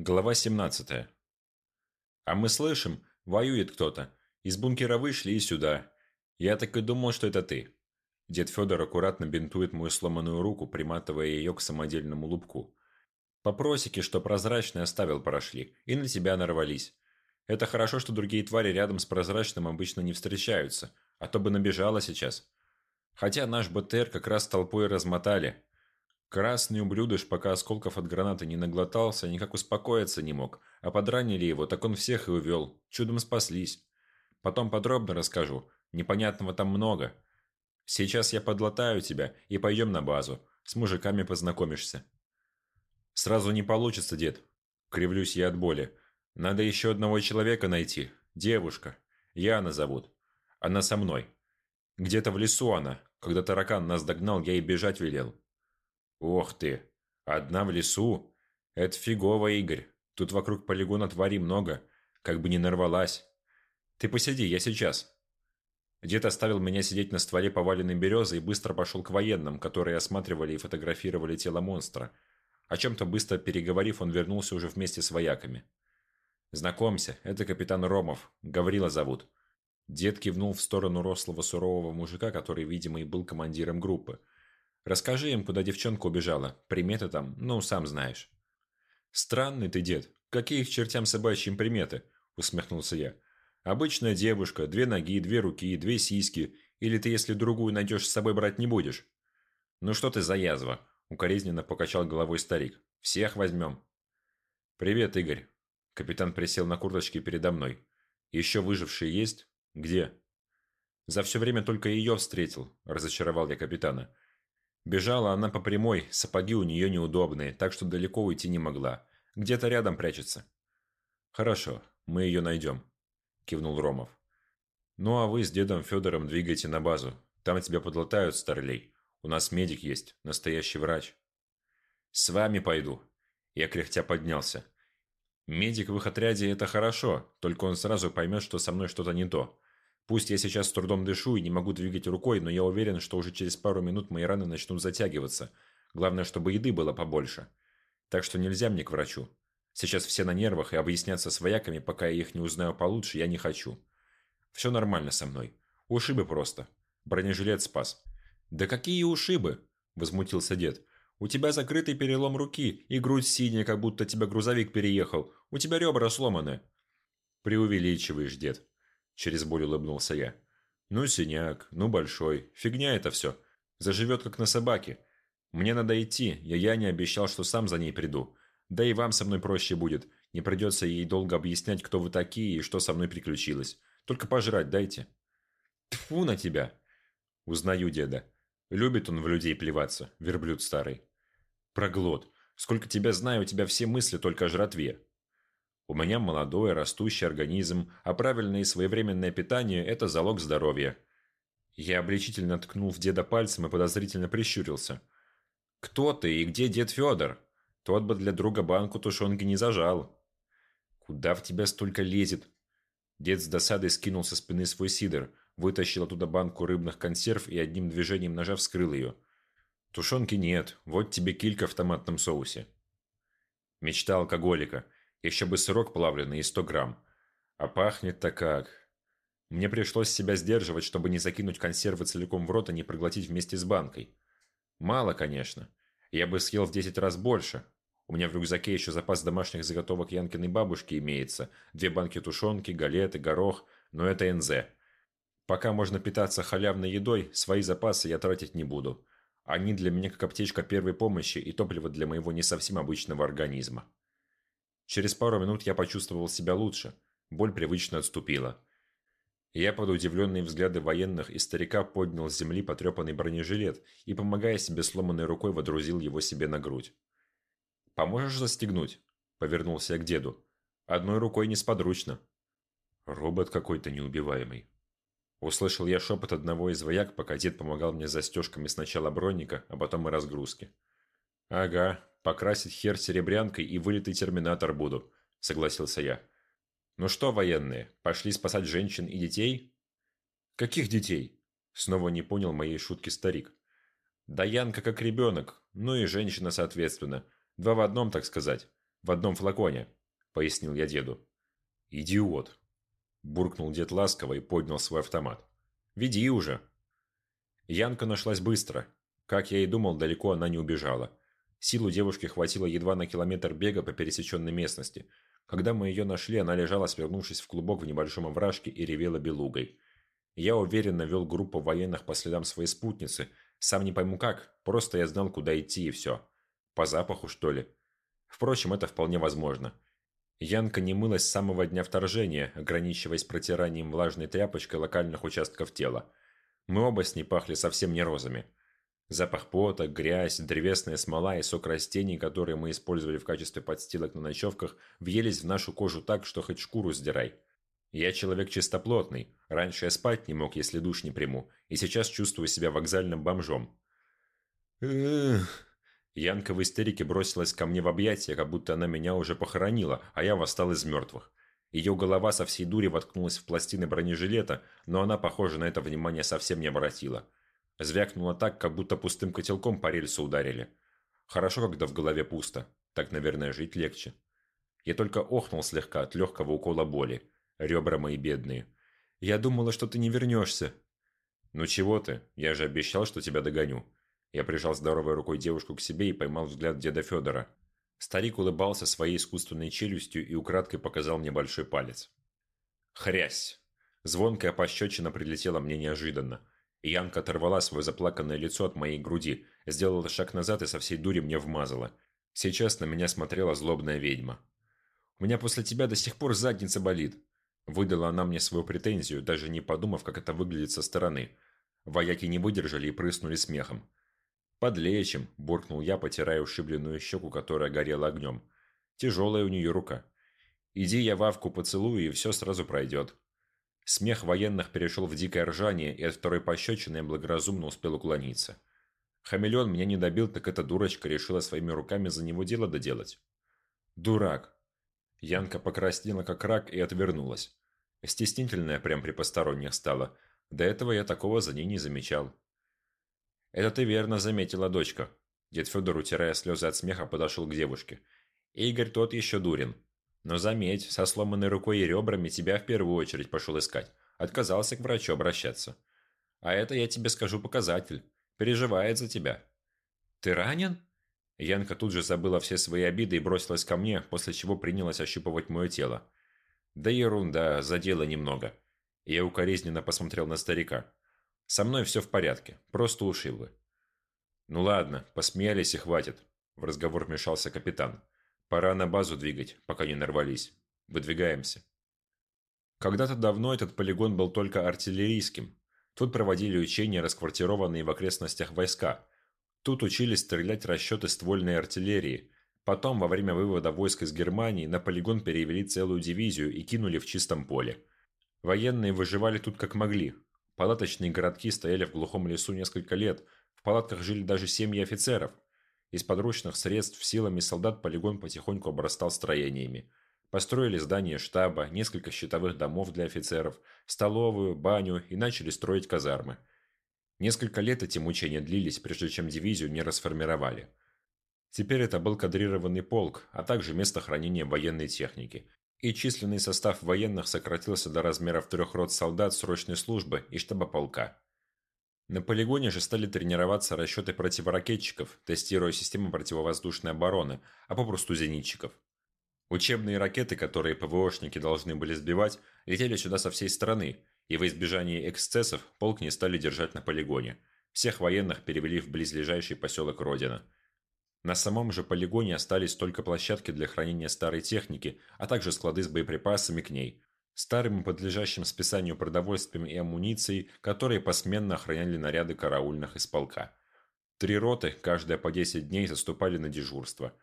Глава 17. А мы слышим, воюет кто-то. Из бункера вышли и сюда. Я так и думал, что это ты. Дед Федор аккуратно бинтует мою сломанную руку, приматывая ее к самодельному лупку. По просеке, что прозрачные оставил, прошли. И на тебя нарвались. Это хорошо, что другие твари рядом с прозрачным обычно не встречаются. А то бы набежала сейчас. Хотя наш БТР как раз толпой размотали. Красный ублюдыш, пока осколков от гранаты не наглотался, никак успокоиться не мог, а подранили его, так он всех и увел. Чудом спаслись. Потом подробно расскажу. Непонятного там много. Сейчас я подлатаю тебя и пойдем на базу. С мужиками познакомишься. Сразу не получится, дед. Кривлюсь я от боли. Надо еще одного человека найти. Девушка. Яна зовут. Она со мной. Где-то в лесу она. Когда таракан нас догнал, я ей бежать велел. «Ох ты! Одна в лесу? Это фигово, Игорь. Тут вокруг полигона тварей много. Как бы не нарвалась. Ты посиди, я сейчас». Дед оставил меня сидеть на стволе поваленной березы и быстро пошел к военным, которые осматривали и фотографировали тело монстра. О чем-то быстро переговорив, он вернулся уже вместе с вояками. «Знакомься, это капитан Ромов. Гаврила зовут». Дед кивнул в сторону рослого сурового мужика, который, видимо, и был командиром группы – Расскажи им, куда девчонка убежала. Приметы там, ну, сам знаешь». «Странный ты, дед. Какие их чертям собачьим приметы?» – усмехнулся я. «Обычная девушка, две ноги, две руки, две сиськи. Или ты, если другую найдешь, с собой брать не будешь?» «Ну что ты за язва?» – укоризненно покачал головой старик. «Всех возьмем». «Привет, Игорь». Капитан присел на курточке передо мной. «Еще выжившие есть? Где?» «За все время только ее встретил», – разочаровал я капитана. Бежала она по прямой, сапоги у нее неудобные, так что далеко уйти не могла. Где-то рядом прячется. «Хорошо, мы ее найдем», – кивнул Ромов. «Ну а вы с дедом Федором двигайте на базу. Там тебя подлатают, старлей. У нас медик есть, настоящий врач». «С вами пойду». Я кряхтя поднялся. «Медик в их отряде – это хорошо, только он сразу поймет, что со мной что-то не то. Пусть я сейчас с трудом дышу и не могу двигать рукой, но я уверен, что уже через пару минут мои раны начнут затягиваться. Главное, чтобы еды было побольше. Так что нельзя мне к врачу. Сейчас все на нервах, и объясняться с вояками, пока я их не узнаю получше, я не хочу. Все нормально со мной. Ушибы просто. Бронежилет спас. «Да какие ушибы?» – возмутился дед. «У тебя закрытый перелом руки, и грудь синяя, как будто тебя грузовик переехал. У тебя ребра сломаны». «Преувеличиваешь, дед», Через боль улыбнулся я. Ну, синяк, ну, большой. Фигня это все. Заживет, как на собаке. Мне надо идти. Я я не обещал, что сам за ней приду. Да и вам со мной проще будет. Не придется ей долго объяснять, кто вы такие и что со мной приключилось. Только пожрать дайте. Тфу на тебя. Узнаю деда. Любит он в людей плеваться, верблюд старый. Проглот. Сколько тебя знаю, у тебя все мысли только о жратве. У меня молодой, растущий организм, а правильное и своевременное питание – это залог здоровья. Я обличительно ткнул в деда пальцем и подозрительно прищурился. «Кто ты и где дед Федор? Тот бы для друга банку тушенки не зажал». «Куда в тебя столько лезет?» Дед с досадой скинул со спины свой сидр, вытащил оттуда банку рыбных консерв и одним движением ножа вскрыл ее. «Тушенки нет, вот тебе килька в томатном соусе». Мечта алкоголика – еще бы сырок плавленый и 100 грамм. А пахнет-то как. Мне пришлось себя сдерживать, чтобы не закинуть консервы целиком в рот и не проглотить вместе с банкой. Мало, конечно. Я бы съел в 10 раз больше. У меня в рюкзаке еще запас домашних заготовок Янкиной бабушки имеется. Две банки тушенки, галеты, горох. Но это НЗ. Пока можно питаться халявной едой, свои запасы я тратить не буду. Они для меня как аптечка первой помощи и топливо для моего не совсем обычного организма. Через пару минут я почувствовал себя лучше. Боль привычно отступила. Я под удивленные взгляды военных и старика поднял с земли потрепанный бронежилет и, помогая себе сломанной рукой, водрузил его себе на грудь. «Поможешь застегнуть?» – повернулся я к деду. «Одной рукой несподручно». «Робот какой-то неубиваемый». Услышал я шепот одного из вояк, пока дед помогал мне застежками сначала броника, а потом и разгрузки. «Ага, Покрасить хер серебрянкой и вылитый терминатор буду», – согласился я. «Ну что, военные, пошли спасать женщин и детей?» «Каких детей?» – снова не понял моей шутки старик. «Да Янка как ребенок, ну и женщина соответственно. Два в одном, так сказать. в одном флаконе», – пояснил я деду. «Идиот!» – буркнул дед ласково и поднял свой автомат. «Веди уже!» Янка нашлась быстро. Как я и думал, далеко она не убежала. Силу девушки хватило едва на километр бега по пересеченной местности. Когда мы ее нашли, она лежала, свернувшись в клубок в небольшом овражке и ревела белугой. Я уверенно вел группу военных по следам своей спутницы. Сам не пойму как, просто я знал, куда идти и все. По запаху, что ли? Впрочем, это вполне возможно. Янка не мылась с самого дня вторжения, ограничиваясь протиранием влажной тряпочкой локальных участков тела. Мы оба с ней пахли совсем не розами. Запах пота, грязь, древесная смола и сок растений, которые мы использовали в качестве подстилок на ночевках, въелись в нашу кожу так, что хоть шкуру сдирай. Я человек чистоплотный. Раньше я спать не мог, если душ не приму, и сейчас чувствую себя вокзальным бомжом. Янка в истерике бросилась ко мне в объятия, как будто она меня уже похоронила, а я восстал из мертвых. Ее голова со всей дури воткнулась в пластины бронежилета, но она, похоже, на это внимание совсем не обратила. Звякнуло так, как будто пустым котелком по рельсу ударили. Хорошо, когда в голове пусто. Так, наверное, жить легче. Я только охнул слегка от легкого укола боли. Ребра мои бедные. Я думала, что ты не вернешься. Ну чего ты? Я же обещал, что тебя догоню. Я прижал здоровой рукой девушку к себе и поймал взгляд деда Федора. Старик улыбался своей искусственной челюстью и украдкой показал мне большой палец. Хрясь! Звонкая пощечина прилетела мне неожиданно. Янка оторвала свое заплаканное лицо от моей груди, сделала шаг назад и со всей дури мне вмазала. Сейчас на меня смотрела злобная ведьма. «У меня после тебя до сих пор задница болит», – выдала она мне свою претензию, даже не подумав, как это выглядит со стороны. Вояки не выдержали и прыснули смехом. «Подлечим», – буркнул я, потирая ушибленную щеку, которая горела огнем. «Тяжелая у нее рука. Иди я Вавку поцелую, и все сразу пройдет». Смех военных перешел в дикое ржание, и от второй пощечины я благоразумно успел уклониться. Хамелеон меня не добил, так эта дурочка решила своими руками за него дело доделать. Дурак. Янка покраснела как рак и отвернулась. Стеснительная прям при посторонних стала. До этого я такого за ней не замечал. «Это ты верно заметила, дочка». Дед Федор, утирая слезы от смеха, подошел к девушке. «Игорь тот еще дурен. Но заметь, со сломанной рукой и ребрами тебя в первую очередь пошел искать. Отказался к врачу обращаться. А это, я тебе скажу, показатель. Переживает за тебя. Ты ранен? Янка тут же забыла все свои обиды и бросилась ко мне, после чего принялась ощупывать мое тело. Да ерунда, задела немного. Я укоризненно посмотрел на старика. Со мной все в порядке, просто ушибы. Ну ладно, посмеялись и хватит. В разговор вмешался капитан. Пора на базу двигать, пока не нарвались. Выдвигаемся. Когда-то давно этот полигон был только артиллерийским. Тут проводили учения, расквартированные в окрестностях войска. Тут учились стрелять расчеты ствольной артиллерии. Потом, во время вывода войск из Германии, на полигон перевели целую дивизию и кинули в чистом поле. Военные выживали тут как могли. Палаточные городки стояли в глухом лесу несколько лет. В палатках жили даже семьи офицеров – из подручных средств силами солдат полигон потихоньку обрастал строениями. Построили здание штаба, несколько щитовых домов для офицеров, столовую, баню и начали строить казармы. Несколько лет эти мучения длились, прежде чем дивизию не расформировали. Теперь это был кадрированный полк, а также место хранения военной техники. И численный состав военных сократился до размеров трех рот солдат срочной службы и штаба полка. На полигоне же стали тренироваться расчеты противоракетчиков, тестируя систему противовоздушной обороны, а попросту зенитчиков. Учебные ракеты, которые ПВОшники должны были сбивать, летели сюда со всей страны, и во избежание эксцессов полк не стали держать на полигоне. Всех военных перевели в близлежащий поселок Родина. На самом же полигоне остались только площадки для хранения старой техники, а также склады с боеприпасами к ней, старым и подлежащим списанию продовольствием и амуницией, которые посменно охраняли наряды караульных из полка. Три роты, каждая по 10 дней, заступали на дежурство.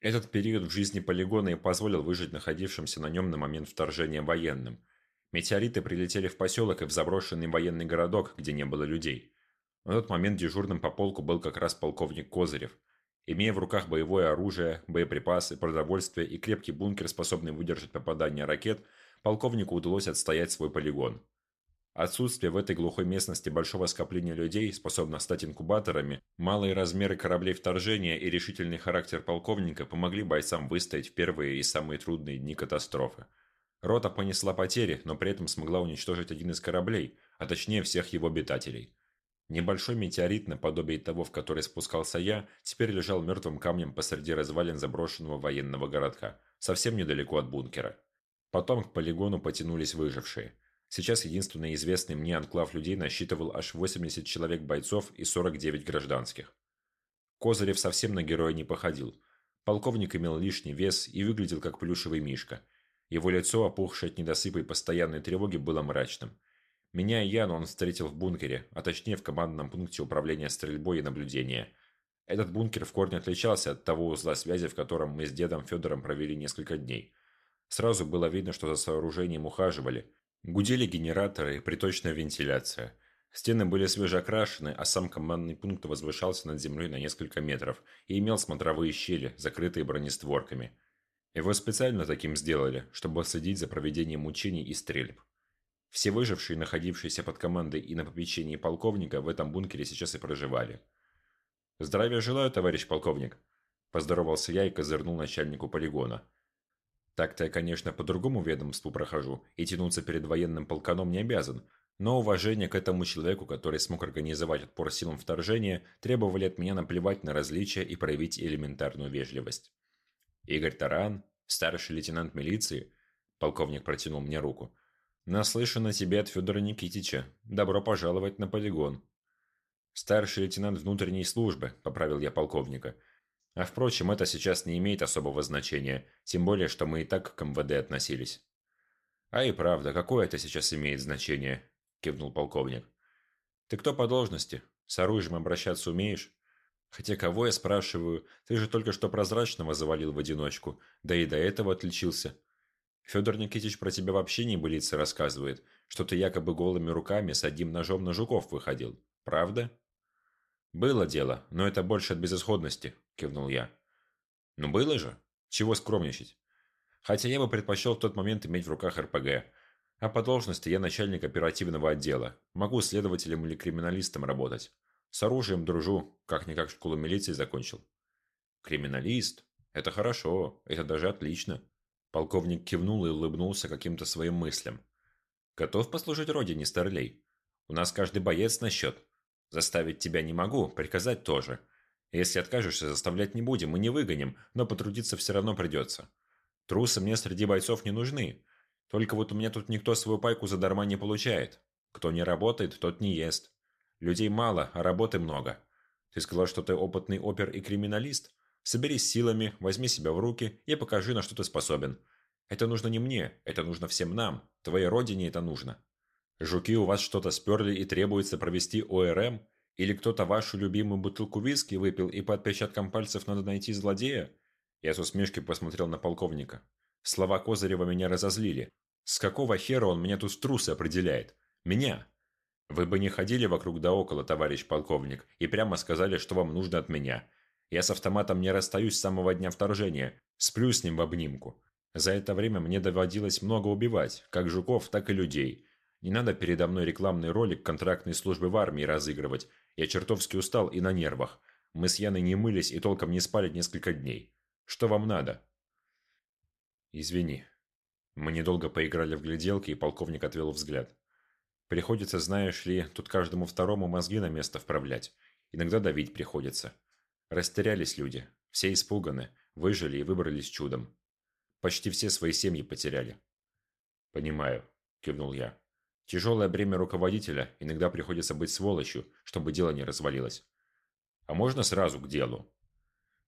Этот период в жизни полигона и позволил выжить находившимся на нем на момент вторжения военным. Метеориты прилетели в поселок и в заброшенный военный городок, где не было людей. На тот момент дежурным по полку был как раз полковник Козырев. Имея в руках боевое оружие, боеприпасы, продовольствие и крепкий бункер, способный выдержать попадание ракет – полковнику удалось отстоять свой полигон. Отсутствие в этой глухой местности большого скопления людей, способных стать инкубаторами, малые размеры кораблей вторжения и решительный характер полковника помогли бойцам выстоять в первые и самые трудные дни катастрофы. Рота понесла потери, но при этом смогла уничтожить один из кораблей, а точнее всех его обитателей. Небольшой метеорит, наподобие того, в который спускался я, теперь лежал мертвым камнем посреди развалин заброшенного военного городка, совсем недалеко от бункера. Потом к полигону потянулись выжившие. Сейчас единственный известный мне анклав людей насчитывал аж 80 человек бойцов и 49 гражданских. Козырев совсем на героя не походил. Полковник имел лишний вес и выглядел как плюшевый мишка. Его лицо, опухшее от недосыпа и постоянной тревоги, было мрачным. Меня и Яну он встретил в бункере, а точнее в командном пункте управления стрельбой и наблюдения. Этот бункер в корне отличался от того узла связи, в котором мы с дедом Федором провели несколько дней. Сразу было видно, что за сооружением ухаживали. Гудели генераторы и приточная вентиляция. Стены были свежеокрашены, а сам командный пункт возвышался над землей на несколько метров и имел смотровые щели, закрытые бронестворками. Его специально таким сделали, чтобы следить за проведением учений и стрельб. Все выжившие, находившиеся под командой и на попечении полковника, в этом бункере сейчас и проживали. «Здравия желаю, товарищ полковник!» Поздоровался я и козырнул начальнику полигона. Так-то я, конечно, по другому ведомству прохожу и тянуться перед военным полканом не обязан, но уважение к этому человеку, который смог организовать отпор силам вторжения, требовали от меня наплевать на различия и проявить элементарную вежливость. Игорь Таран, старший лейтенант милиции, полковник протянул мне руку, Наслышан о тебе от Федора Никитича. Добро пожаловать на полигон. Старший лейтенант внутренней службы, поправил я полковника. А впрочем, это сейчас не имеет особого значения, тем более, что мы и так к МВД относились. А и правда, какое это сейчас имеет значение? Кивнул полковник. Ты кто по должности? С оружием обращаться умеешь? Хотя кого я спрашиваю? Ты же только что прозрачного завалил в одиночку, да и до этого отличился. Федор Никитич про тебя вообще не былицы рассказывает, что ты якобы голыми руками с одним ножом на жуков выходил. Правда? Было дело, но это больше от безысходности, кивнул я. Ну было же. Чего скромничать? Хотя я бы предпочел в тот момент иметь в руках РПГ. А по должности я начальник оперативного отдела. Могу следователем или криминалистом работать. С оружием дружу, как-никак школу милиции закончил. Криминалист? Это хорошо, это даже отлично. Полковник кивнул и улыбнулся каким-то своим мыслям. «Готов послужить родине, Старлей? У нас каждый боец на счет. Заставить тебя не могу, приказать тоже. Если откажешься, заставлять не будем, мы не выгоним, но потрудиться все равно придется. Трусы мне среди бойцов не нужны. Только вот у меня тут никто свою пайку задарма не получает. Кто не работает, тот не ест. Людей мало, а работы много. Ты сказал, что ты опытный опер и криминалист? Соберись силами, возьми себя в руки и покажи, на что ты способен. Это нужно не мне, это нужно всем нам. Твоей родине это нужно. Жуки у вас что-то сперли и требуется провести ОРМ? Или кто-то вашу любимую бутылку виски выпил и по отпечаткам пальцев надо найти злодея? Я с усмешкой посмотрел на полковника. Слова Козырева меня разозлили. С какого хера он меня тут в трусы определяет? Меня? Вы бы не ходили вокруг да около, товарищ полковник, и прямо сказали, что вам нужно от меня. Я с автоматом не расстаюсь с самого дня вторжения, сплю с ним в обнимку. За это время мне доводилось много убивать, как жуков, так и людей. Не надо передо мной рекламный ролик контрактной службы в армии разыгрывать. Я чертовски устал и на нервах. Мы с Яной не мылись и толком не спали несколько дней. Что вам надо? Извини. Мы недолго поиграли в гляделки, и полковник отвел взгляд. Приходится, знаешь ли, тут каждому второму мозги на место вправлять. Иногда давить приходится. Растерялись люди. Все испуганы, выжили и выбрались чудом. Почти все свои семьи потеряли. «Понимаю», – кивнул я. «Тяжелое бремя руководителя, иногда приходится быть сволочью, чтобы дело не развалилось. А можно сразу к делу?»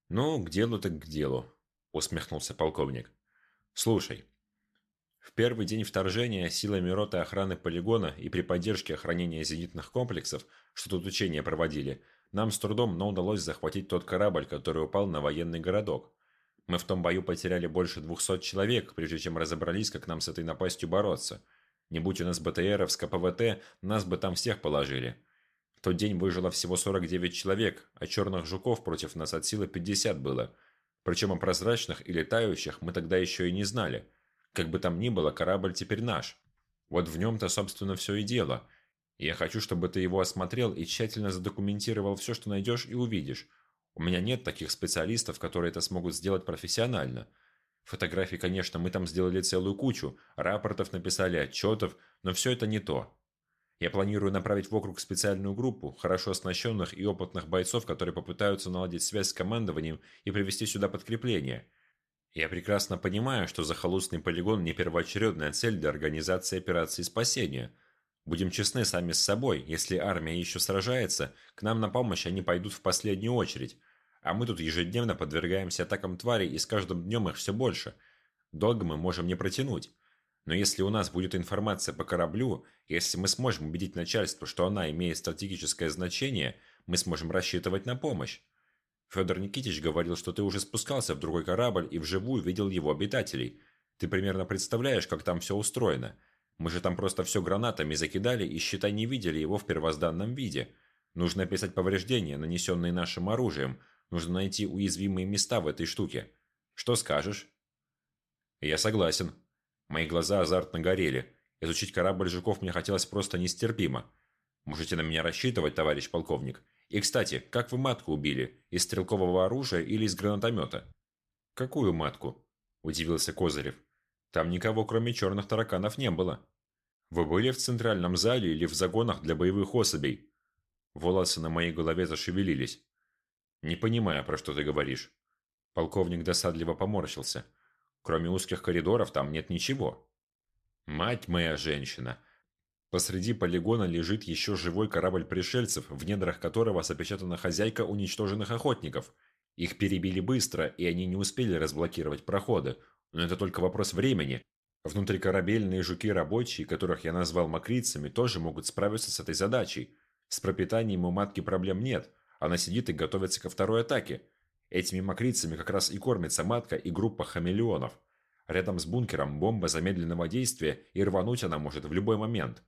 «Ну, к делу так к делу», – усмехнулся полковник. «Слушай, в первый день вторжения силами роты охраны полигона и при поддержке охранения зенитных комплексов, что тут учения проводили, нам с трудом, но удалось захватить тот корабль, который упал на военный городок. Мы в том бою потеряли больше двухсот человек, прежде чем разобрались, как нам с этой напастью бороться. Не будь у нас БТРов с КПВТ, нас бы там всех положили. В тот день выжило всего 49 человек, а черных жуков против нас от силы 50 было. Причем о прозрачных и летающих мы тогда еще и не знали. Как бы там ни было, корабль теперь наш. Вот в нем-то, собственно, все и дело. Я хочу, чтобы ты его осмотрел и тщательно задокументировал все, что найдешь и увидишь. У меня нет таких специалистов, которые это смогут сделать профессионально. Фотографий, конечно, мы там сделали целую кучу, рапортов написали, отчетов, но все это не то. Я планирую направить в округ специальную группу хорошо оснащенных и опытных бойцов, которые попытаются наладить связь с командованием и привести сюда подкрепление. Я прекрасно понимаю, что захолустный полигон не первоочередная цель для организации операции спасения. Будем честны сами с собой, если армия еще сражается, к нам на помощь они пойдут в последнюю очередь. А мы тут ежедневно подвергаемся атакам тварей, и с каждым днем их все больше. Долго мы можем не протянуть. Но если у нас будет информация по кораблю, если мы сможем убедить начальство, что она имеет стратегическое значение, мы сможем рассчитывать на помощь. Федор Никитич говорил, что ты уже спускался в другой корабль и вживую видел его обитателей. Ты примерно представляешь, как там все устроено. Мы же там просто все гранатами закидали и, считай, не видели его в первозданном виде. Нужно описать повреждения, нанесенные нашим оружием. Нужно найти уязвимые места в этой штуке. Что скажешь? Я согласен. Мои глаза азартно горели. Изучить корабль Жуков мне хотелось просто нестерпимо. Можете на меня рассчитывать, товарищ полковник. И, кстати, как вы матку убили? Из стрелкового оружия или из гранатомета? Какую матку? Удивился Козырев. Там никого, кроме черных тараканов, не было. Вы были в центральном зале или в загонах для боевых особей? Волосы на моей голове зашевелились. Не понимаю, про что ты говоришь. Полковник досадливо поморщился. Кроме узких коридоров там нет ничего. Мать моя женщина, Посреди полигона лежит еще живой корабль пришельцев, в недрах которого запечатана хозяйка уничтоженных охотников. Их перебили быстро, и они не успели разблокировать проходы. Но это только вопрос времени. Внутрикорабельные жуки-рабочие, которых я назвал макрицами, тоже могут справиться с этой задачей. С пропитанием у матки проблем нет. Она сидит и готовится ко второй атаке. Этими макрицами как раз и кормится матка и группа хамелеонов. Рядом с бункером бомба замедленного действия, и рвануть она может в любой момент.